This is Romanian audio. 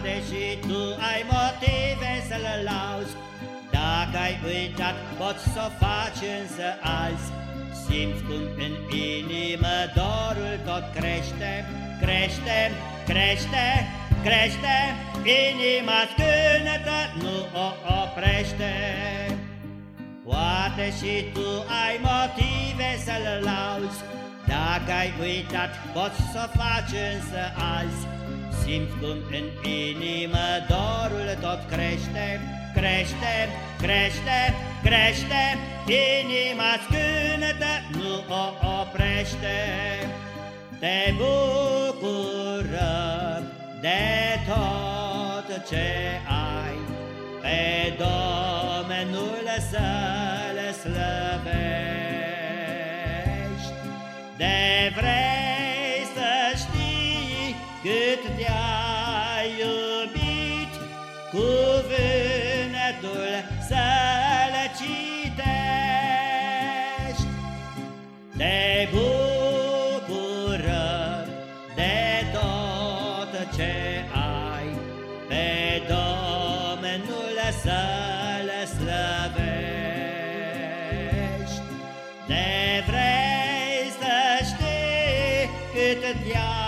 poate și tu ai motive să-l lauzi. Dacă ai uitat, poți să o faci însă azi. Simți cum în inimă dorul tot crește Crește, crește, crește. Inima scânătă nu o oprește. Poate și tu ai motive să-l lauzi. Dacă ai uitat, poți să o faci însă azi. Simți cum în inimă dorul tot crește, crește, crește, crește, inima-ți cântă, nu o oprește. Te bucură de tot ce ai, pe Domnul să-L slăvești. De vrei să știi cât te-a iubit, cuvântul să-l citești. Te bucură de tot ce ai, pe Domnul să-l slăvești. De vrei să știi cât te-a